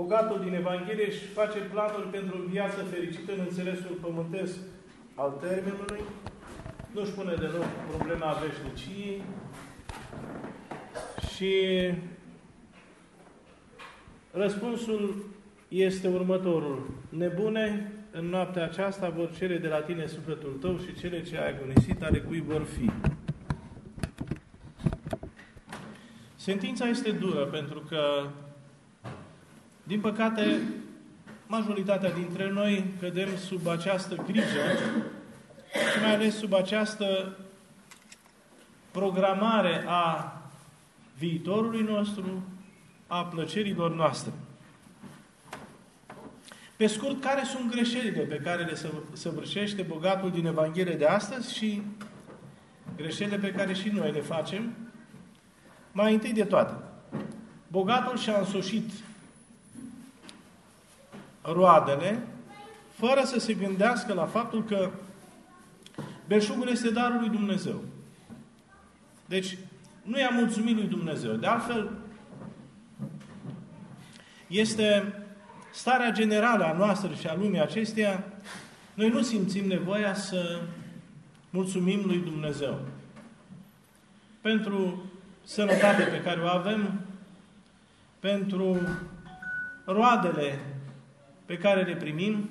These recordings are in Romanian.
Bogatul din Evanghelie își face planuri pentru o viață fericită în înțelesul pământesc al termenului, nu-și pune deloc problema veșniciei și răspunsul este următorul. Nebune, în noaptea aceasta vor cere de la tine sufletul tău și cele ce ai agonisit ale cui vor fi. Sentința este dură pentru că, din păcate, majoritatea dintre noi cădem sub această grijă și mai ales sub această programare a viitorului nostru, a plăcerilor noastre. Pe scurt, care sunt greșelile pe care le săvârșește bogatul din Evanghelie de astăzi și greșelile pe care și noi le facem? Mai întâi de toate, bogatul și-a însușit roadele fără să se gândească la faptul că belșugul este darul lui Dumnezeu. Deci, nu i-a mulțumit lui Dumnezeu. De altfel, este starea generală a noastră și a lumii acesteia, noi nu simțim nevoia să mulțumim lui Dumnezeu. Pentru sănătate pe care o avem, pentru roadele pe care le primim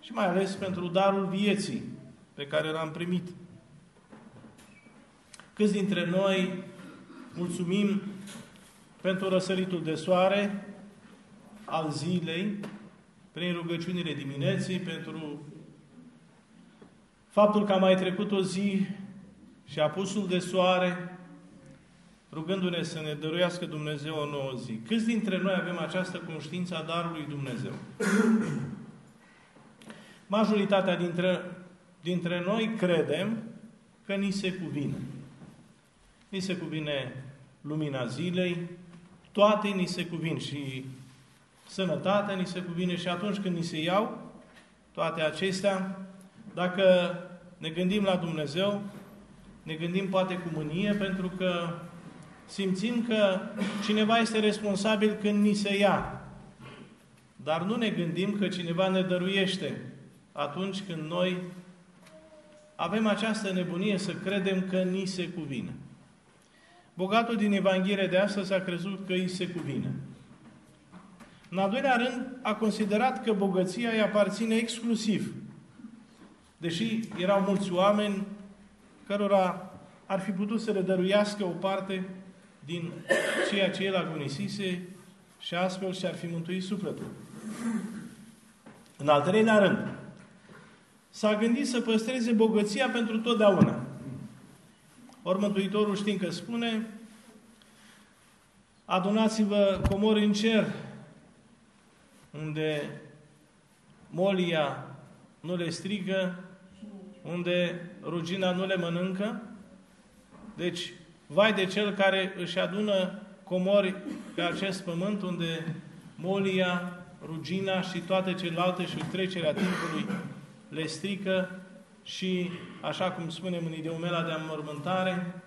și mai ales pentru darul vieții pe care l-am primit. Câți dintre noi mulțumim pentru răsăritul de soare al zilei, prin rugăciunile dimineții, pentru faptul că a mai trecut o zi și apusul de soare, rugându-ne să ne dăruiască Dumnezeu o nouă zi. Câți dintre noi avem această conștiință a darului Dumnezeu? Majoritatea dintre, dintre noi credem că ni se cuvine. Ni se cuvine lumina zilei, toate ni se cuvin și sănătatea ni se cuvine și atunci când ni se iau toate acestea, dacă ne gândim la Dumnezeu, ne gândim poate cu mânie pentru că simțim că cineva este responsabil când ni se ia. Dar nu ne gândim că cineva ne dăruiește atunci când noi avem această nebunie să credem că ni se cuvine. Bogatul din Evanghelie de astăzi a crezut că îi se cuvine. În al doilea rând, a considerat că bogăția îi aparține exclusiv. Deși erau mulți oameni cărora ar fi putut să le dăruiască o parte din ceea ce el agonisise și astfel și-ar fi mântuit sufletul. În al treilea rând, s-a gândit să păstreze bogăția pentru totdeauna. Ori Mântuitorul știm că spune adunați-vă comori în cer, unde molia nu le strigă, unde rugina nu le mănâncă. Deci, vai de cel care își adună comori pe acest pământ, unde molia, rugina și toate celelalte și trecerea timpului le strică și, așa cum spunem în ideumela de înmormântare,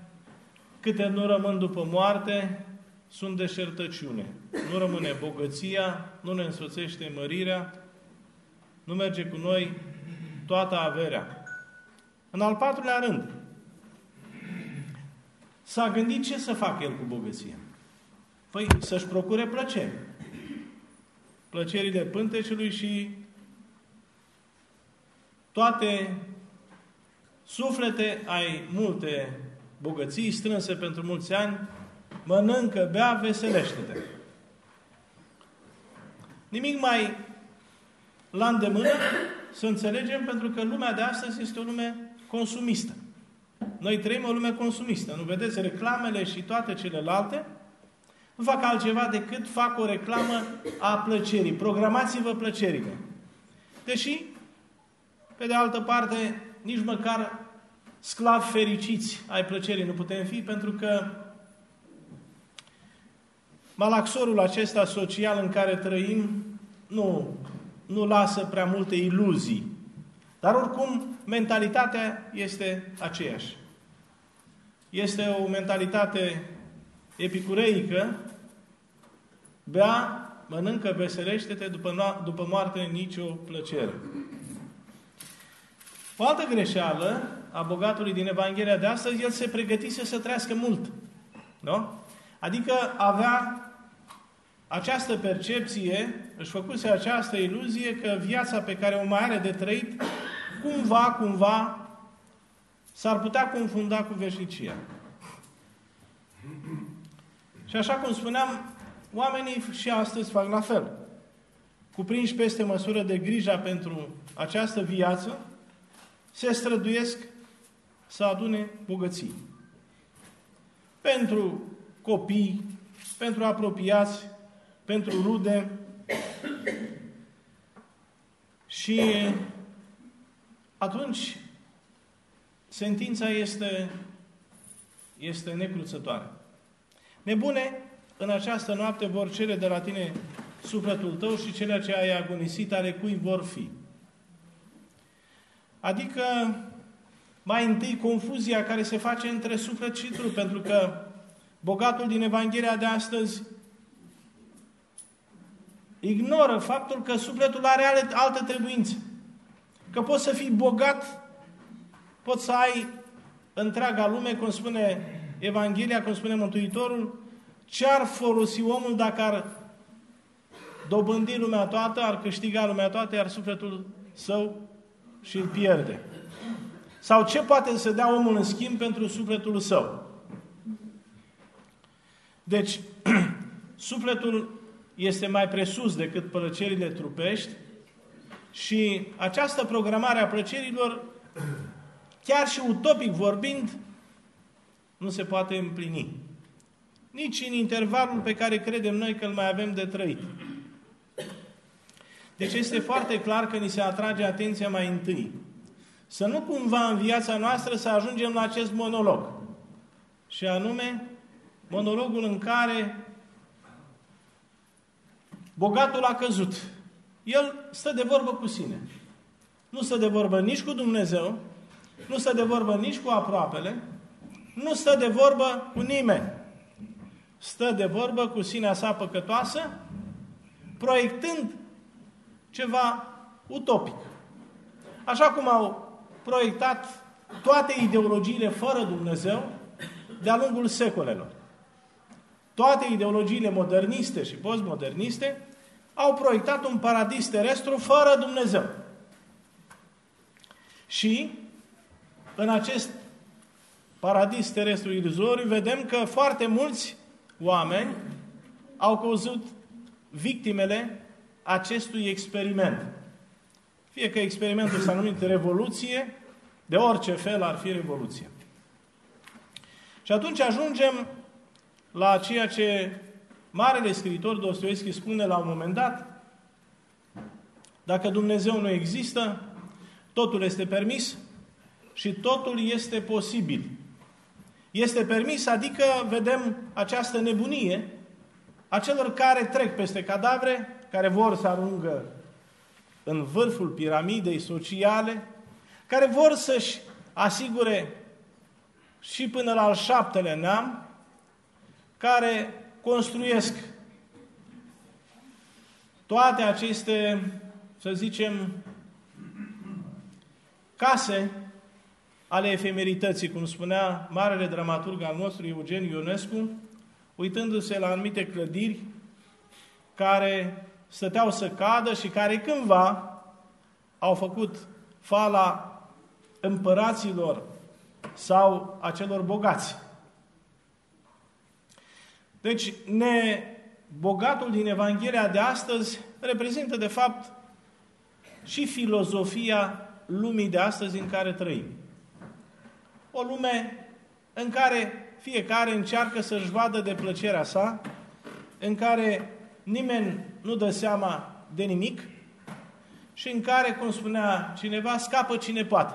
câte nu rămân după moarte, sunt deșertăciune. Nu rămâne bogăția, nu ne însoțește mărirea, nu merge cu noi toată averea. În al patrulea rând, s-a gândit ce să facă el cu bogăția. Păi să-și procure plăceri. Plăcerile pântecului și toate suflete ai multe bogății strânse pentru mulți ani, mănâncă, bea, veselește-te. Nimic mai la îndemână să înțelegem pentru că lumea de astăzi este o lume consumistă. Noi trăim o lume consumistă. Nu vedeți reclamele și toate celelalte? Nu fac altceva decât fac o reclamă a plăcerii. Programați-vă plăcerile. Deși, pe de altă parte, nici măcar sclavi fericiți ai plăcerii nu putem fi, pentru că malaxorul acesta social în care trăim nu, nu lasă prea multe iluzii. Dar oricum, mentalitatea este aceeași. Este o mentalitate epicureică, bea, mănâncă, veselește-te, după, după moarte nicio plăcere. O altă greșeală a bogatului din Evanghelia de astăzi, el se pregătise să trăiască mult. Nu? Adică avea această percepție, își făcuse această iluzie că viața pe care o mai are de trăit, cumva, cumva, s-ar putea confunda cu veșnicia. Și așa cum spuneam, oamenii și astăzi fac la fel. Cuprinși peste măsură de grija pentru această viață, se străduiesc să adune bogății. Pentru copii, pentru apropiați, pentru rude și atunci sentința este, este necruțătoare. Nebune, în această noapte vor cere de la tine sufletul tău și cele ce ai agonisit ale cui vor fi. Adică mai întâi confuzia care se face între suflet și trup, pentru că bogatul din Evanghelia de astăzi ignoră faptul că sufletul are alte trebuințe. Că poți să fii bogat, poți să ai întreaga lume, cum spune Evanghelia, cum spune Mântuitorul, ce ar folosi omul dacă ar dobândi lumea toată, ar câștiga lumea toată, iar sufletul său și îl pierde. Sau ce poate să dea omul în schimb pentru sufletul său? Deci, sufletul este mai presus decât plăcerile trupești și această programare a plăcerilor, chiar și utopic vorbind, nu se poate împlini. Nici în intervalul pe care credem noi că îl mai avem de trăit. Deci este foarte clar că ni se atrage atenția mai întâi. Să nu cumva în viața noastră să ajungem la acest monolog. Și anume, monologul în care bogatul a căzut. El stă de vorbă cu sine. Nu stă de vorbă nici cu Dumnezeu, nu stă de vorbă nici cu aproapele, nu stă de vorbă cu nimeni. Stă de vorbă cu sinea sa păcătoasă, proiectând ceva utopic. Așa cum au proiectat toate ideologiile fără Dumnezeu de-a lungul secolelor. Toate ideologiile moderniste și postmoderniste au proiectat un paradis terestru fără Dumnezeu. Și în acest paradis terestru iluzoriu vedem că foarte mulți oameni au căzut victimele acestui experiment. Fie că experimentul s-a numit revoluție, de orice fel ar fi revoluție. Și atunci ajungem la ceea ce Marele Scriitor Dostoevski spune la un moment dat, dacă Dumnezeu nu există, totul este permis și totul este posibil. Este permis, adică vedem această nebunie a celor care trec peste cadavre, care vor să arungă în vârful piramidei sociale, care vor să-și asigure și până la al șaptele neam, care construiesc toate aceste, să zicem, case ale efemerității, cum spunea marele dramaturg al nostru Eugen Ionescu, uitându-se la anumite clădiri care stăteau să cadă și care cândva au făcut fala împăraților sau acelor bogați. Deci, ne, bogatul din Evanghelia de astăzi reprezintă, de fapt, și filozofia lumii de astăzi în care trăim. O lume în care fiecare încearcă să-și vadă de plăcerea sa, în care nimeni nu dă seama de nimic și în care, cum spunea cineva, scapă cine poate.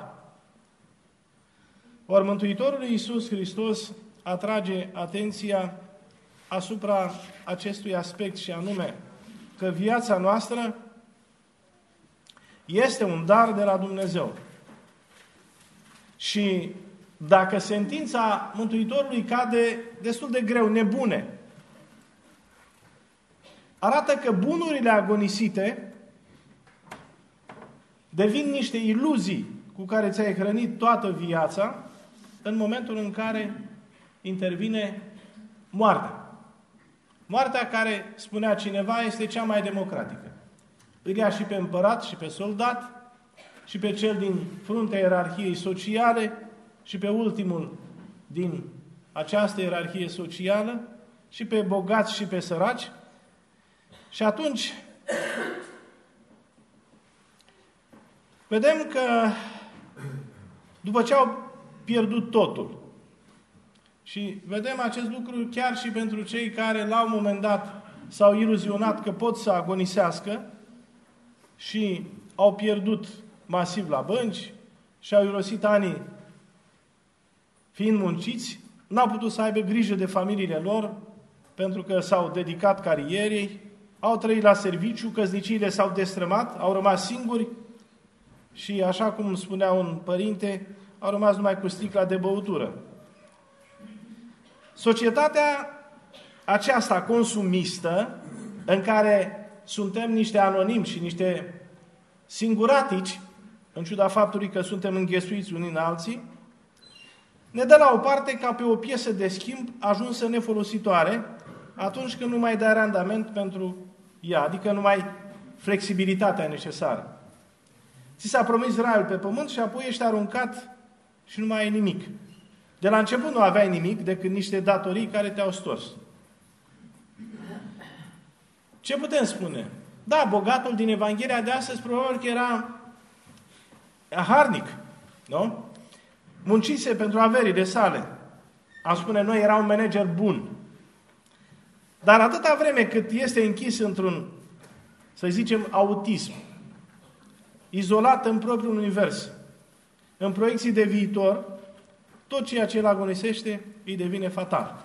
Ori Mântuitorul Iisus Hristos atrage atenția asupra acestui aspect și anume că viața noastră este un dar de la Dumnezeu. Și dacă sentința Mântuitorului cade destul de greu, nebune, arată că bunurile agonisite devin niște iluzii cu care ți-ai hrănit toată viața în momentul în care intervine moartea. Moartea care, spunea cineva, este cea mai democratică. Îl ia și pe împărat și pe soldat și pe cel din fruntea ierarhiei sociale și pe ultimul din această ierarhie socială și pe bogați și pe săraci. Și atunci vedem că după ce au pierdut totul, și vedem acest lucru chiar și pentru cei care la un moment dat s-au iluzionat că pot să agonisească și au pierdut masiv la bănci și au irosit anii fiind munciți, n-au putut să aibă grijă de familiile lor pentru că s-au dedicat carierei, au trăit la serviciu, căsniciile s-au destrămat, au rămas singuri și, așa cum spunea un părinte, au rămas numai cu sticla de băutură. Societatea aceasta consumistă, în care suntem niște anonimi și niște singuratici, în ciuda faptului că suntem înghesuiți unii în alții, ne dă la o parte ca pe o piesă de schimb ajunsă nefolositoare atunci când nu mai dă randament pentru ea, adică nu mai flexibilitatea necesară. Ți s-a promis raiul pe pământ și apoi ești aruncat și nu mai ai nimic. De la început nu aveai nimic decât niște datorii care te-au stors. Ce putem spune? Da, bogatul din Evanghelia de astăzi probabil că era harnic, nu? Muncise pentru averile sale. Am spune noi, era un manager bun. Dar atâta vreme cât este închis într-un, să zicem, autism, izolat în propriul univers, în proiecții de viitor, tot ceea ce îl agonisește îi devine fatal.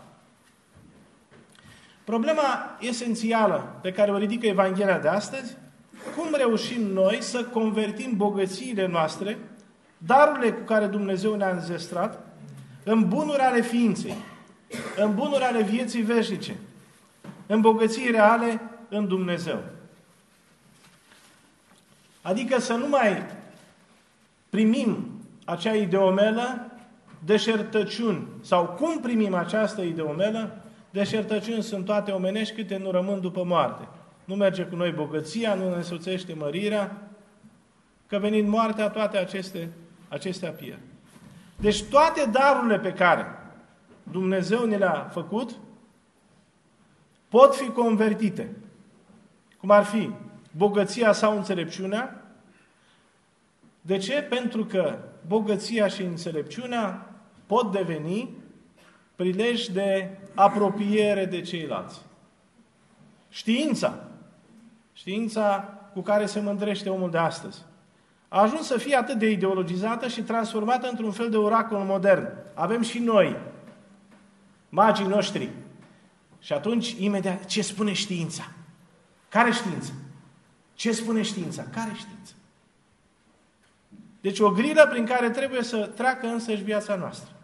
Problema esențială pe care o ridică Evanghelia de astăzi, cum reușim noi să convertim bogățiile noastre, darurile cu care Dumnezeu ne-a înzestrat, în bunuri ale ființei, în bunuri ale vieții veșnice, în bogății reale în Dumnezeu. Adică să nu mai primim acea ideomelă deșertăciuni, sau cum primim această ideomelă, deșertăciuni sunt toate omenești câte nu rămân după moarte. Nu merge cu noi bogăția, nu ne însoțește mărirea, că venind moartea, toate aceste, acestea pierd. Deci toate darurile pe care Dumnezeu ne le-a făcut, pot fi convertite. Cum ar fi bogăția sau înțelepciunea. De ce? Pentru că bogăția și înțelepciunea pot deveni prilej de apropiere de ceilalți. Știința, știința cu care se mândrește omul de astăzi, a ajuns să fie atât de ideologizată și transformată într-un fel de oracol modern. Avem și noi, magii noștri. Și atunci, imediat, ce spune știința? Care știință? Ce spune știința? Care știință? Deci o grilă prin care trebuie să treacă însăși viața noastră.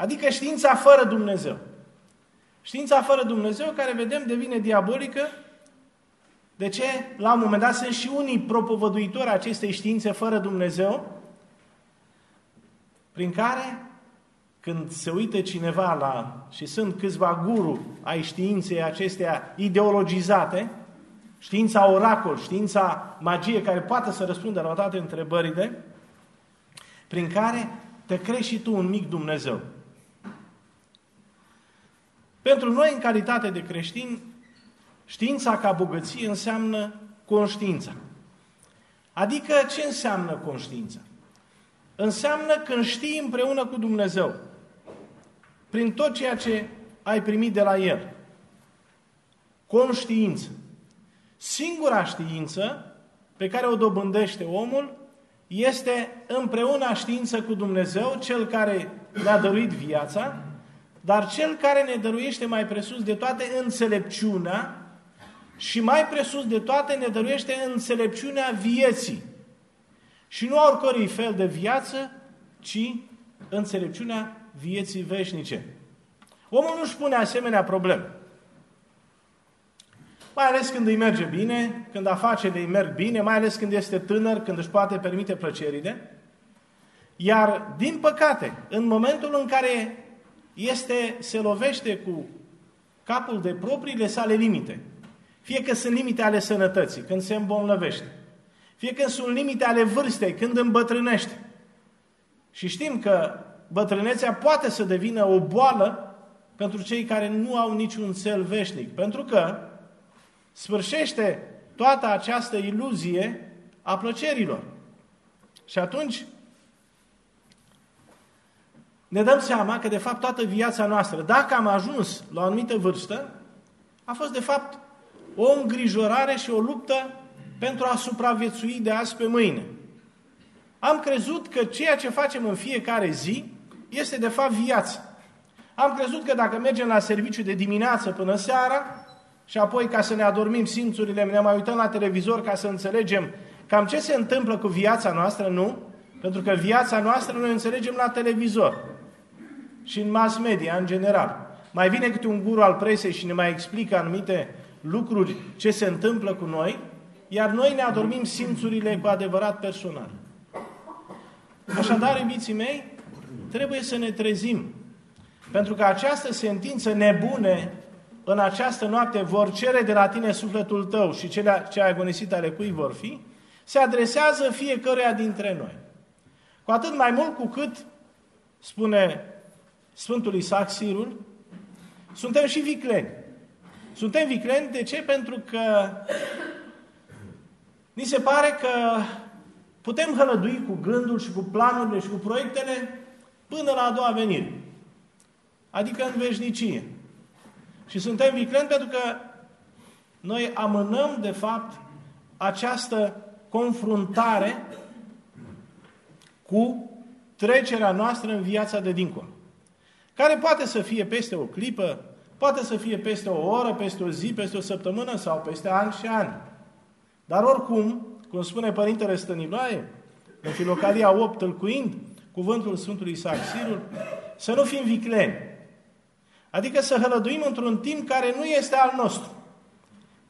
Adică știința fără Dumnezeu. Știința fără Dumnezeu, care vedem devine diabolică. De ce? La un moment dat sunt și unii propovăduitori acestei științe fără Dumnezeu, prin care, când se uită cineva la, și sunt câțiva guru ai științei acestea ideologizate, știința oracol, știința magie care poate să răspundă la toate întrebările, prin care te crești și tu un mic Dumnezeu. Pentru noi, în calitate de creștini, știința ca bogăție înseamnă conștiința. Adică ce înseamnă conștiința? Înseamnă când știi împreună cu Dumnezeu, prin tot ceea ce ai primit de la El. Conștiință. Singura știință pe care o dobândește omul este împreună știință cu Dumnezeu, Cel care ne-a dăruit viața, dar Cel care ne dăruiește mai presus de toate înțelepciunea și mai presus de toate ne dăruiește înțelepciunea vieții. Și nu oricărui fel de viață, ci înțelepciunea vieții veșnice. Omul nu-și pune asemenea probleme. mai ales când îi merge bine, când afacerile îi merg bine, mai ales când este tânăr, când își poate permite plăcerile. Iar, din păcate, în momentul în care este, se lovește cu capul de propriile sale limite, fie că sunt limite ale sănătății, când se îmbolnăvește, fie că sunt limite ale vârstei, când îmbătrânește. Și știm că bătrânețea poate să devină o boală pentru cei care nu au niciun cel veșnic. Pentru că sfârșește toată această iluzie a plăcerilor. Și atunci ne dăm seama că de fapt toată viața noastră, dacă am ajuns la o anumită vârstă, a fost de fapt o îngrijorare și o luptă pentru a supraviețui de azi pe mâine. Am crezut că ceea ce facem în fiecare zi este de fapt viață. Am crezut că dacă mergem la serviciu de dimineață până seara și apoi ca să ne adormim simțurile, ne mai uităm la televizor ca să înțelegem cam ce se întâmplă cu viața noastră, nu? Pentru că viața noastră noi înțelegem la televizor și în mass media în general. Mai vine câte un guru al presei și ne mai explică anumite lucruri ce se întâmplă cu noi, iar noi ne adormim simțurile cu adevărat personal. Așadar, iubiții mei, trebuie să ne trezim. Pentru că această sentință nebune în această noapte vor cere de la tine sufletul tău și cele ce ai agonisit ale cui vor fi, se adresează fiecăruia dintre noi. Cu atât mai mult cu cât, spune Sfântul Isaac Sirul, suntem și vicleni. Suntem vicleni de ce? Pentru că ni se pare că putem hălădui cu gândul și cu planurile și cu proiectele până la a doua venire. Adică în veșnicie. Și suntem vicleni pentru că noi amânăm, de fapt, această confruntare cu trecerea noastră în viața de dincolo. Care poate să fie peste o clipă, poate să fie peste o oră, peste o zi, peste o săptămână sau peste ani și ani. Dar oricum, cum spune Părintele Stăniloae, în Filocalia 8, tâlcuind cuvântul Sfântului Isaac Sirul, să nu fim vicleni. Adică să hălăduim într-un timp care nu este al nostru.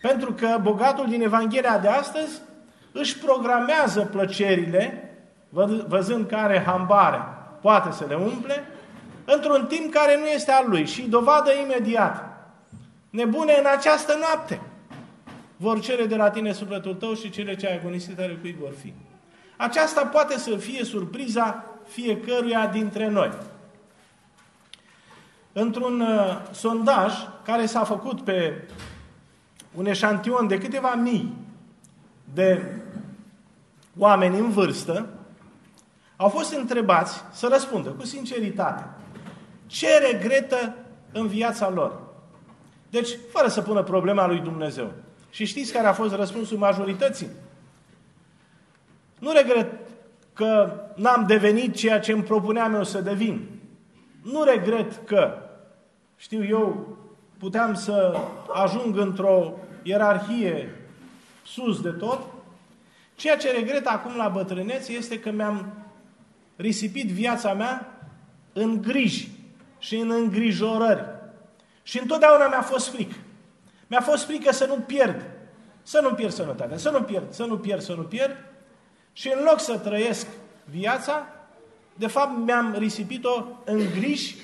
Pentru că bogatul din Evanghelia de astăzi își programează plăcerile, văzând că are hambare, poate să le umple, într-un timp care nu este al lui și dovadă imediat. Nebune în această noapte vor cere de la tine sufletul tău și cele ce ai agonisit ale cui vor fi. Aceasta poate să fie surpriza fiecăruia dintre noi. Într-un uh, sondaj care s-a făcut pe un eșantion de câteva mii de oameni în vârstă, au fost întrebați să răspundă cu sinceritate ce regretă în viața lor. Deci, fără să pună problema lui Dumnezeu. Și știți care a fost răspunsul majorității? Nu regret că n-am devenit ceea ce îmi propuneam eu să devin. Nu regret că, știu eu, puteam să ajung într-o ierarhie sus de tot. Ceea ce regret acum la bătrânețe este că mi-am risipit viața mea în griji și în îngrijorări. Și întotdeauna mi-a fost frică. Mi-a fost frică să nu pierd. Să nu pierd sănătatea, să nu pierd, să nu pierd, să nu pierd. Și în loc să trăiesc viața, de fapt mi-am risipit-o în griji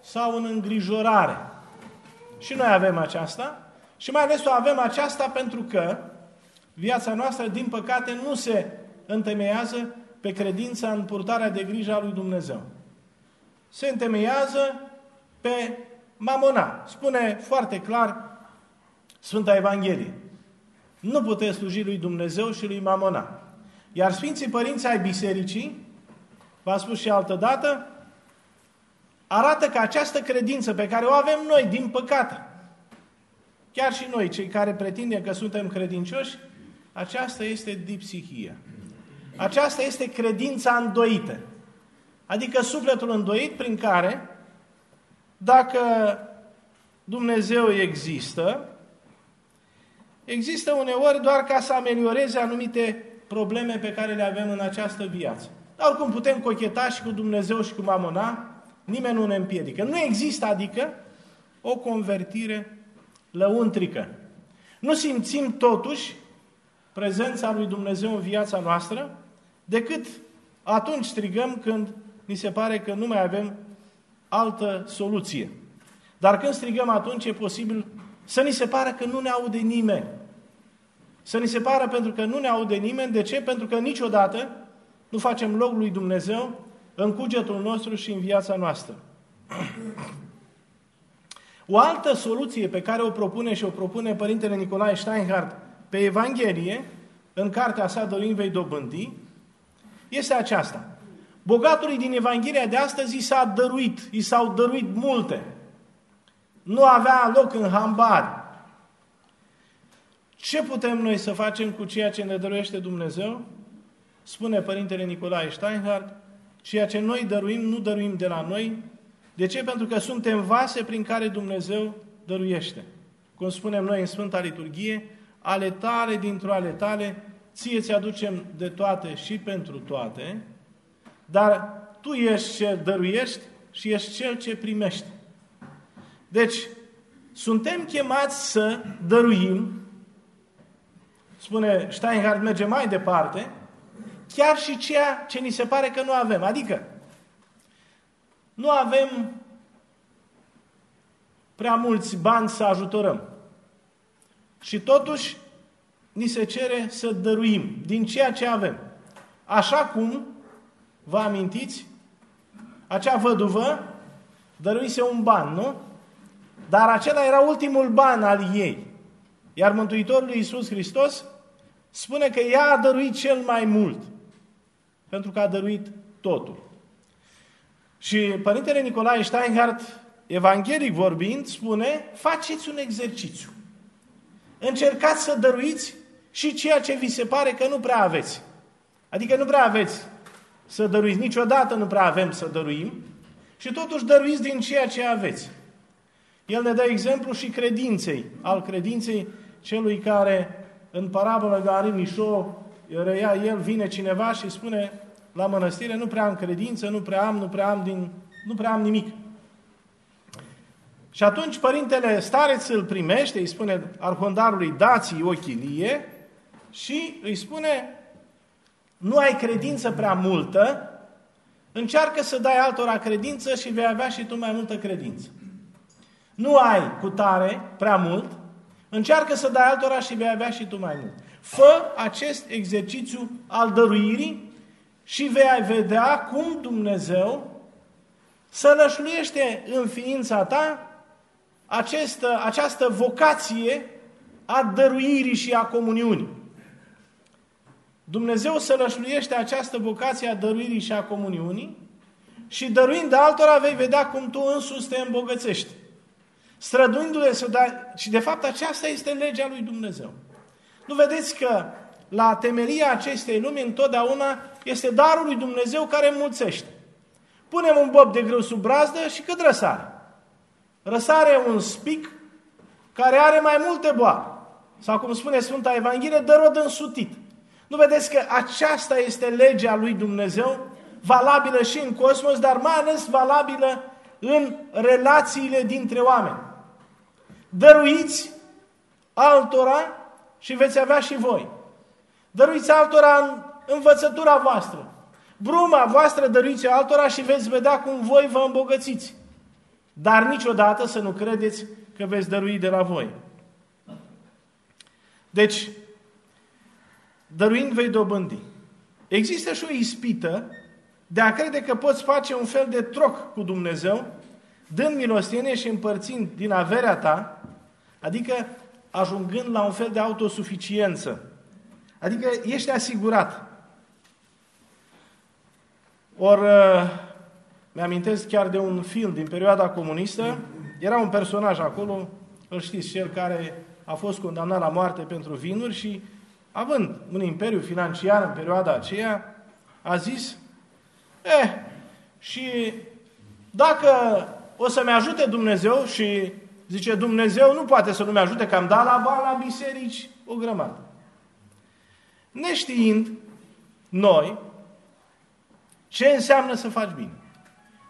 sau în îngrijorare. Și noi avem aceasta și mai ales o avem aceasta pentru că viața noastră, din păcate, nu se întemeiază pe credința în purtarea de grijă a lui Dumnezeu. Se întemeiază pe mamona. Spune foarte clar Sfânta Evanghelie. Nu puteți sluji lui Dumnezeu și lui mamona. Iar Sfinții Părinți ai Bisericii, v-am spus și altă dată, arată că această credință pe care o avem noi, din păcate, chiar și noi, cei care pretindem că suntem credincioși, aceasta este dipsihia. Aceasta este credința îndoită. Adică sufletul îndoit prin care, dacă Dumnezeu există, există uneori doar ca să amelioreze anumite probleme pe care le avem în această viață. Dar oricum putem cocheta și cu Dumnezeu și cu Mamona, nimeni nu ne împiedică. Nu există, adică, o convertire lăuntrică. Nu simțim totuși prezența lui Dumnezeu în viața noastră decât atunci strigăm când ni se pare că nu mai avem altă soluție. Dar când strigăm atunci e posibil să ni se pară că nu ne aude nimeni. Să ni se pară pentru că nu ne aude nimeni. De ce? Pentru că niciodată nu facem loc lui Dumnezeu în cugetul nostru și în viața noastră. O altă soluție pe care o propune și o propune Părintele Nicolae Steinhardt pe Evanghelie, în cartea sa Dorin vei dobândi, este aceasta. Bogatului din Evanghelia de astăzi i s-a dăruit, i s-au dăruit multe. Nu avea loc în hambari. Ce putem noi să facem cu ceea ce ne dăruiește Dumnezeu? Spune Părintele Nicolae Steinhardt, ceea ce noi dăruim, nu dăruim de la noi. De ce? Pentru că suntem vase prin care Dumnezeu dăruiește. Cum spunem noi în Sfânta Liturghie, ale tale dintr-o ale tale, ție ți aducem de toate și pentru toate, dar tu ești cel dăruiești și ești cel ce primești. Deci, suntem chemați să dăruim, spune Steinhardt, merge mai departe, chiar și ceea ce ni se pare că nu avem. Adică, nu avem prea mulți bani să ajutorăm. Și totuși, ni se cere să dăruim din ceea ce avem. Așa cum, vă amintiți, acea văduvă dăruise un ban, nu? Dar acela era ultimul ban al ei. Iar Mântuitorul Iisus Hristos spune că ea a dăruit cel mai mult. Pentru că a dăruit totul. Și Părintele Nicolae Steinhardt, evanghelic vorbind, spune, faceți un exercițiu. Încercați să dăruiți și ceea ce vi se pare că nu prea aveți. Adică nu prea aveți să dăruiți. Niciodată nu prea avem să dăruim și totuși dăruiți din ceea ce aveți. El ne dă exemplu și credinței, al credinței celui care în parabolă Gari Mișo răia el, vine cineva și spune la mănăstire, nu prea am credință, nu prea am, nu prea am, din, nu prea am nimic. Și atunci părintele stareț îl primește, îi spune arhondarului, dați-i o chilie și îi spune, nu ai credință prea multă, încearcă să dai altora credință și vei avea și tu mai multă credință. Nu ai cu tare prea mult, încearcă să dai altora și vei avea și tu mai mult. Fă acest exercițiu al dăruirii și vei vedea cum Dumnezeu să lășluiește în ființa ta această, această vocație a dăruirii și a comuniunii. Dumnezeu să lășluiește această vocație a dăruirii și a comuniunii și dăruind altora vei vedea cum tu însuți te îmbogățești. Străduindu-le să dai... Și de fapt aceasta este legea lui Dumnezeu. Nu vedeți că la temelia acestei lumi întotdeauna este darul lui Dumnezeu care înmulțește. Punem un bob de grâu sub brazdă și cât răsare? Răsare un spic care are mai multe boare. Sau cum spune Sfânta Evanghelie, dă rod însutit. Nu vedeți că aceasta este legea lui Dumnezeu, valabilă și în cosmos, dar mai ales valabilă în relațiile dintre oameni. Dăruiți altora și veți avea și voi. Dăruiți altora în învățătura voastră. Bruma voastră dăruiți altora și veți vedea cum voi vă îmbogățiți. Dar niciodată să nu credeți că veți dărui de la voi. Deci, dăruind vei dobândi. Există și o ispită de a crede că poți face un fel de troc cu Dumnezeu, dând milostenie și împărțind din averea ta, adică ajungând la un fel de autosuficiență. Adică ești asigurat. Ori, uh, mi-amintesc chiar de un film din perioada comunistă, era un personaj acolo, îl știți, cel care a fost condamnat la moarte pentru vinuri și, având un imperiu financiar în perioada aceea, a zis, eh, și dacă o să-mi ajute Dumnezeu și zice Dumnezeu nu poate să nu-mi ajute că am dat la bani la biserici o grămadă. Neștiind noi ce înseamnă să faci bine,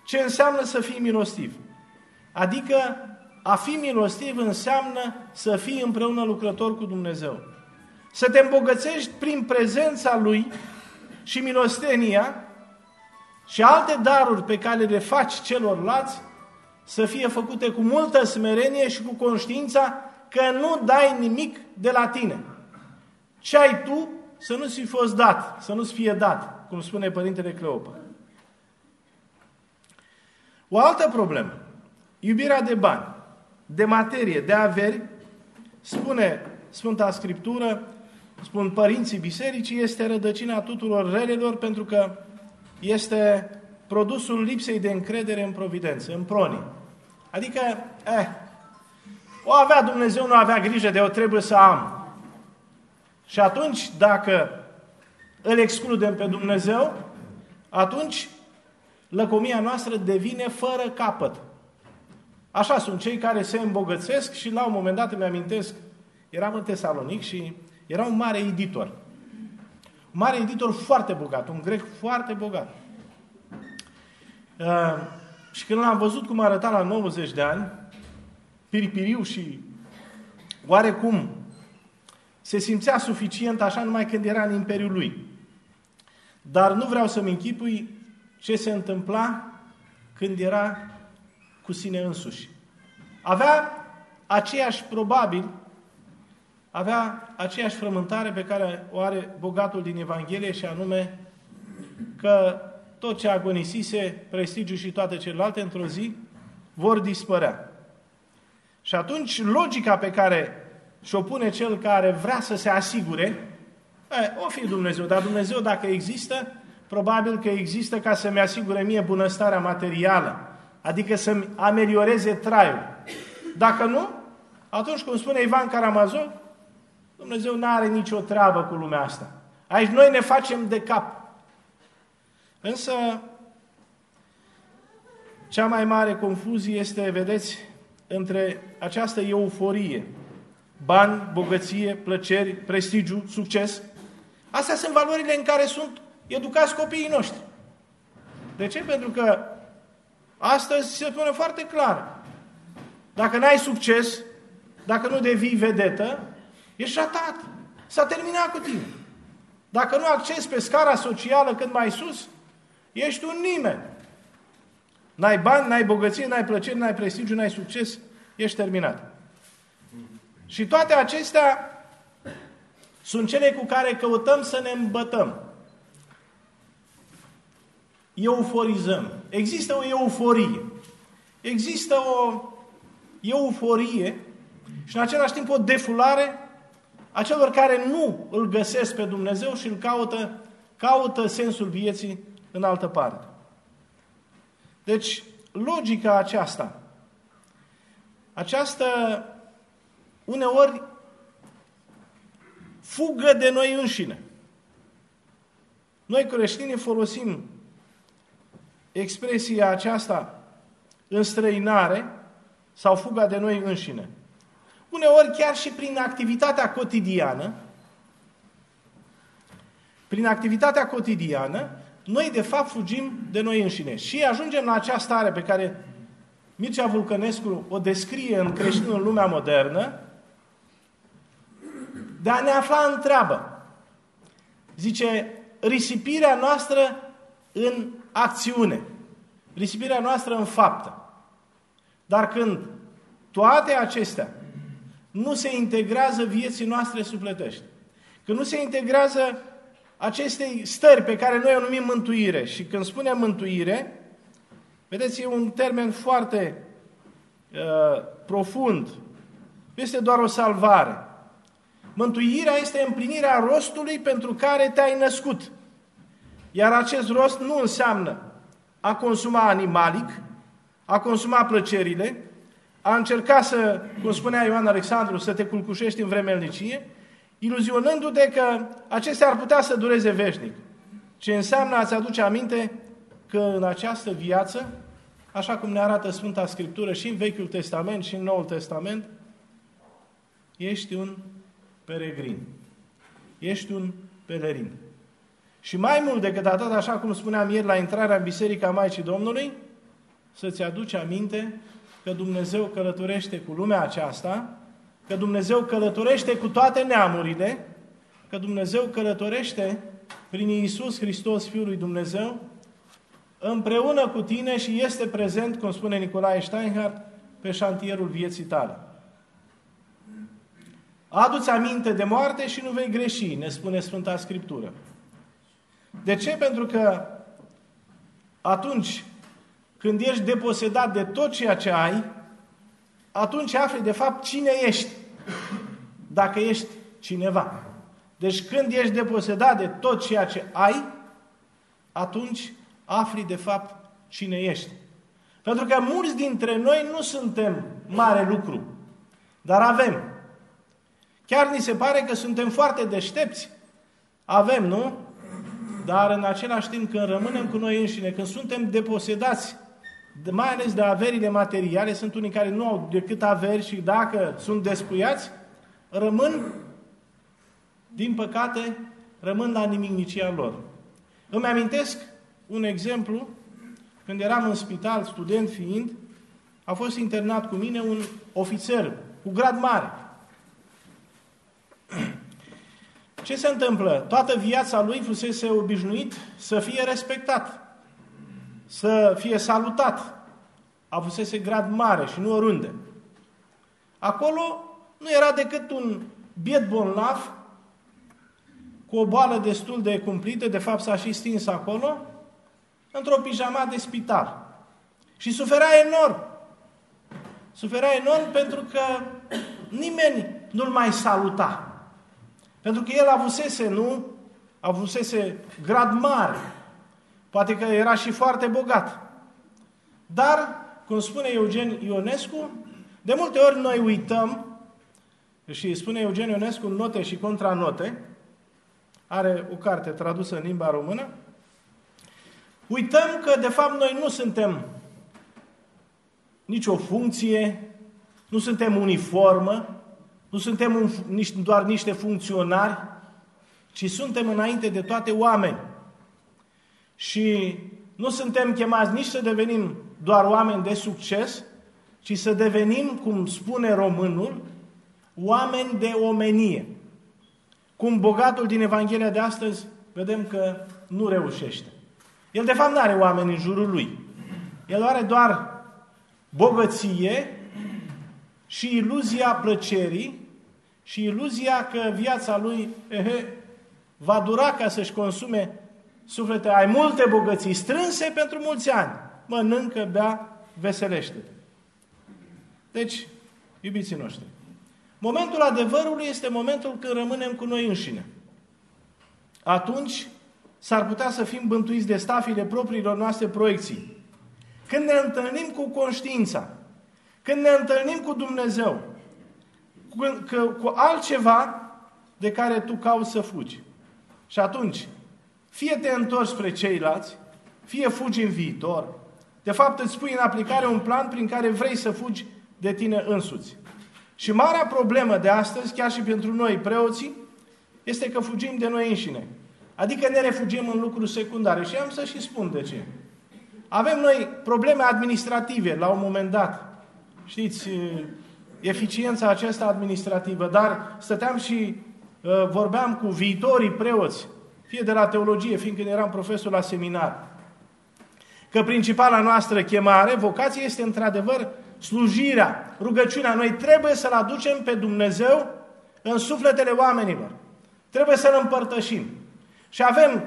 ce înseamnă să fii milostiv, adică a fi milostiv înseamnă să fii împreună lucrător cu Dumnezeu. Să te îmbogățești prin prezența Lui și milostenia și alte daruri pe care le faci celorlalți să fie făcute cu multă smerenie și cu conștiința că nu dai nimic de la tine. Ce ai tu să nu-ți fi fost dat, să nu-ți fie dat, cum spune Părintele Cleopa. O altă problemă, iubirea de bani, de materie, de averi, spune Sfânta Scriptură, spun părinții bisericii, este rădăcina tuturor relelor pentru că este produsul lipsei de încredere în providență, în pronii. Adică, eh, o avea Dumnezeu, nu avea grijă de o trebuie să am. Și atunci, dacă îl excludem pe Dumnezeu, atunci lăcomia noastră devine fără capăt. Așa sunt cei care se îmbogățesc și la un moment dat îmi amintesc, eram în Tesalonic și era un mare editor. Un mare editor foarte bogat, un grec foarte bogat. Uh, și când l-am văzut cum arăta la 90 de ani, piripiriu și oarecum se simțea suficient așa numai când era în imperiul lui. Dar nu vreau să-mi închipui ce se întâmpla când era cu sine însuși. Avea aceeași, probabil, avea aceeași frământare pe care o are bogatul din Evanghelie și anume că tot ce agonisise, prestigiul și toate celelalte, într-o zi, vor dispărea. Și atunci, logica pe care și-o pune cel care vrea să se asigure, e, o fi Dumnezeu, dar Dumnezeu, dacă există, probabil că există ca să-mi asigure mie bunăstarea materială, adică să-mi amelioreze traiul. Dacă nu, atunci, cum spune Ivan Karamazov, Dumnezeu nu are nicio treabă cu lumea asta. Aici noi ne facem de cap. Însă, cea mai mare confuzie este, vedeți, între această euforie, bani, bogăție, plăceri, prestigiu, succes. Astea sunt valorile în care sunt educați copiii noștri. De ce? Pentru că astăzi se spune foarte clar. Dacă n-ai succes, dacă nu devii vedetă, ești ratat. S-a terminat cu tine. Dacă nu accesi pe scara socială cât mai sus, Ești un nimeni. N-ai bani, n-ai bogăție, n-ai plăcere, n-ai prestigiu, n-ai succes, ești terminat. Și toate acestea sunt cele cu care căutăm să ne îmbătăm. Euforizăm. Există o euforie. Există o euforie și în același timp o defulare a celor care nu îl găsesc pe Dumnezeu și îl caută, caută sensul vieții în altă parte. Deci, logica aceasta, această uneori fugă de noi înșine. Noi creștinii folosim expresia aceasta în străinare sau fuga de noi înșine. Uneori chiar și prin activitatea cotidiană, prin activitatea cotidiană, noi de fapt fugim de noi înșine. Și ajungem la această stare pe care Mircea Vulcănescu o descrie în creștinul în lumea modernă, de a ne afla în treabă. Zice, risipirea noastră în acțiune, risipirea noastră în faptă. Dar când toate acestea nu se integrează vieții noastre supletești, când nu se integrează acestei stări pe care noi o numim mântuire. Și când spunem mântuire, vedeți, e un termen foarte uh, profund. Este doar o salvare. Mântuirea este împlinirea rostului pentru care te-ai născut. Iar acest rost nu înseamnă a consuma animalic, a consuma plăcerile, a încerca să, cum spunea Ioan Alexandru, să te culcușești în vremelnicie, iluzionându-te că acestea ar putea să dureze veșnic. Ce înseamnă a-ți aduce aminte că în această viață, așa cum ne arată Sfânta Scriptură și în Vechiul Testament și în Noul Testament, ești un peregrin. Ești un pelerin. Și mai mult decât atât, așa cum spuneam ieri la intrarea în Biserica Maicii Domnului, să-ți aduci aminte că Dumnezeu călătorește cu lumea aceasta, că Dumnezeu călătorește cu toate neamurile, că Dumnezeu călătorește prin Iisus Hristos, Fiul lui Dumnezeu, împreună cu tine și este prezent, cum spune Nicolae Steinhardt, pe șantierul vieții tale. Adu-ți aminte de moarte și nu vei greși, ne spune Sfânta Scriptură. De ce? Pentru că atunci când ești deposedat de tot ceea ce ai, atunci afli de fapt cine ești. Dacă ești cineva. Deci când ești deposedat de tot ceea ce ai, atunci afli de fapt cine ești. Pentru că mulți dintre noi nu suntem mare lucru, dar avem. Chiar ni se pare că suntem foarte deștepți. Avem, nu? Dar în același timp când rămânem cu noi înșine, când suntem deposedați, mai ales de averile materiale, sunt unii care nu au decât averi și dacă sunt despuiați, rămân, din păcate, rămân la nimicnicia lor. Îmi amintesc un exemplu, când eram în spital, student fiind, a fost internat cu mine un ofițer cu grad mare. Ce se întâmplă? Toată viața lui fusese obișnuit să fie respectat, să fie salutat. A fusese grad mare și nu oriunde. Acolo nu era decât un biet bolnav cu o boală destul de cumplită, de fapt s-a și stins acolo, într-o pijama de spital. Și suferea enorm. Suferea enorm pentru că nimeni nu-l mai saluta. Pentru că el avusese, nu? Avusese grad mare. Poate că era și foarte bogat. Dar, cum spune Eugen Ionescu, de multe ori noi uităm, și spune Eugen Ionescu în note și contranote, are o carte tradusă în limba română, uităm că de fapt noi nu suntem nicio funcție, nu suntem uniformă, nu suntem un, nici, doar niște funcționari, ci suntem înainte de toate oameni. Și nu suntem chemați nici să devenim doar oameni de succes, ci să devenim, cum spune românul, oameni de omenie. Cum bogatul din Evanghelia de astăzi, vedem că nu reușește. El de fapt nu are oameni în jurul lui. El are doar bogăție și iluzia plăcerii și iluzia că viața lui ehe, va dura ca să-și consume suflete. Ai multe bogății strânse pentru mulți ani. Mănâncă, bea, veselește-te. Deci, iubiții noștri, momentul adevărului este momentul când rămânem cu noi înșine. Atunci s-ar putea să fim bântuiți de stafile propriilor noastre proiecții. Când ne întâlnim cu conștiința, când ne întâlnim cu Dumnezeu, cu, că, cu altceva de care tu cauți să fugi. Și atunci, fie te întorci spre ceilalți, fie fugi în viitor. De fapt, îți pui în aplicare un plan prin care vrei să fugi de tine însuți. Și marea problemă de astăzi, chiar și pentru noi preoții, este că fugim de noi înșine. Adică ne refugiem în lucruri secundare. Și am să și spun de ce. Avem noi probleme administrative la un moment dat. Știți, eficiența aceasta administrativă, dar stăteam și uh, vorbeam cu viitorii preoți, fie de la teologie, fiindcă eram profesor la seminar, că principala noastră chemare, vocație, este într-adevăr slujirea, rugăciunea. Noi trebuie să-L aducem pe Dumnezeu în sufletele oamenilor. Trebuie să-L împărtășim. Și avem,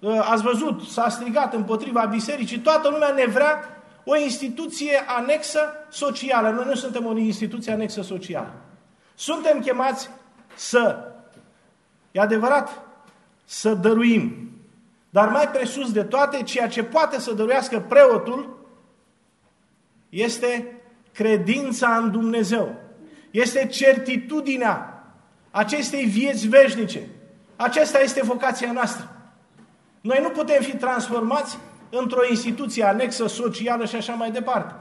uh, ați văzut, s-a strigat împotriva bisericii, toată lumea ne vrea o instituție anexă socială. Noi nu suntem o instituție anexă socială. Suntem chemați să, e adevărat, să dăruim. Dar mai presus de toate, ceea ce poate să dăruiască preotul este credința în Dumnezeu. Este certitudinea acestei vieți veșnice. Aceasta este vocația noastră. Noi nu putem fi transformați într-o instituție anexă socială și așa mai departe.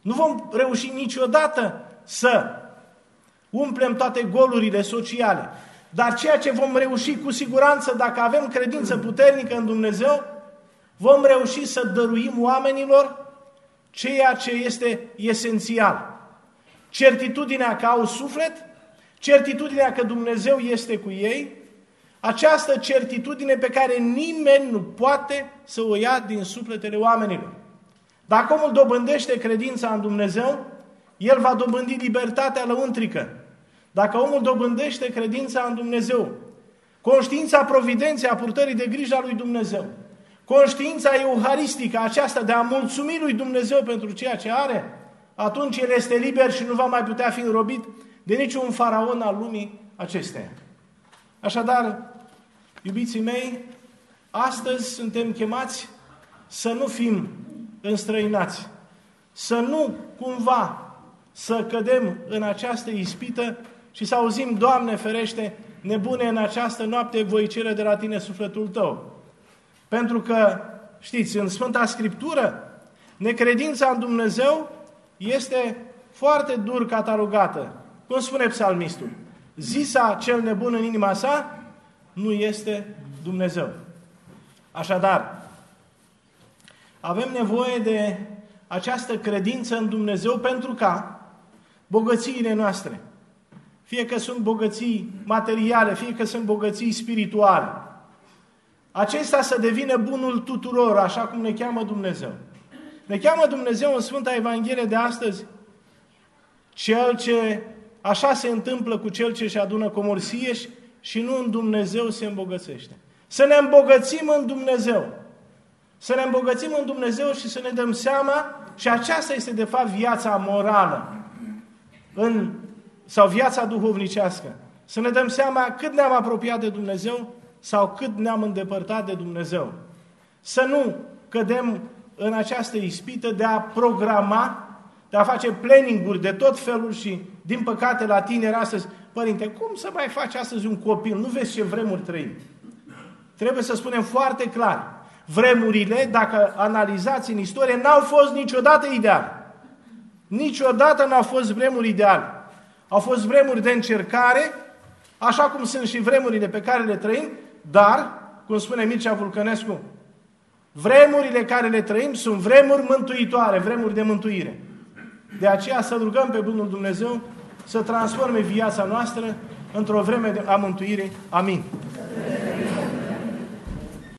Nu vom reuși niciodată să umplem toate golurile sociale. Dar ceea ce vom reuși cu siguranță, dacă avem credință puternică în Dumnezeu, vom reuși să dăruim oamenilor ceea ce este esențial. Certitudinea că au suflet, certitudinea că Dumnezeu este cu ei, această certitudine pe care nimeni nu poate să o ia din sufletele oamenilor. Dacă omul dobândește credința în Dumnezeu, el va dobândi libertatea lăuntrică. Dacă omul dobândește credința în Dumnezeu, conștiința providenței a purtării de grijă a lui Dumnezeu, conștiința euharistică aceasta de a mulțumi lui Dumnezeu pentru ceea ce are, atunci el este liber și nu va mai putea fi înrobit de niciun faraon al lumii acesteia. Așadar, iubiții mei, astăzi suntem chemați să nu fim înstrăinați, să nu cumva să cădem în această ispită și să auzim, Doamne ferește, nebune în această noapte voi cere de la tine sufletul tău. Pentru că, știți, în Sfânta Scriptură, necredința în Dumnezeu este foarte dur catalogată. Cum spune psalmistul? Zisa cel nebun în inima sa nu este Dumnezeu. Așadar, avem nevoie de această credință în Dumnezeu pentru ca bogățiile noastre, fie că sunt bogății materiale, fie că sunt bogății spirituale, acesta să devină bunul tuturor, așa cum ne cheamă Dumnezeu. Ne cheamă Dumnezeu în Sfânta Evanghelie de astăzi cel ce, așa se întâmplă cu cel ce își adună comorsie și nu în Dumnezeu se îmbogățește. Să ne îmbogățim în Dumnezeu. Să ne îmbogățim în Dumnezeu și să ne dăm seama și aceasta este de fapt viața morală în, sau viața duhovnicească. Să ne dăm seama cât ne-am apropiat de Dumnezeu sau cât ne-am îndepărtat de Dumnezeu. Să nu cădem în această ispită de a programa, de a face planning-uri de tot felul și, din păcate, la tineri astăzi, părinte, cum să mai faci astăzi un copil? Nu vezi ce vremuri trăim. Trebuie să spunem foarte clar, vremurile, dacă analizați în istorie, n-au fost niciodată ideale. Niciodată n-au fost vremuri ideale. Au fost vremuri de încercare, așa cum sunt și vremurile pe care le trăim, dar, cum spune Mircea Vulcănescu, vremurile care le trăim sunt vremuri mântuitoare, vremuri de mântuire. De aceea să rugăm pe Bunul Dumnezeu să transforme viața noastră într-o vreme a mântuirii. Amin.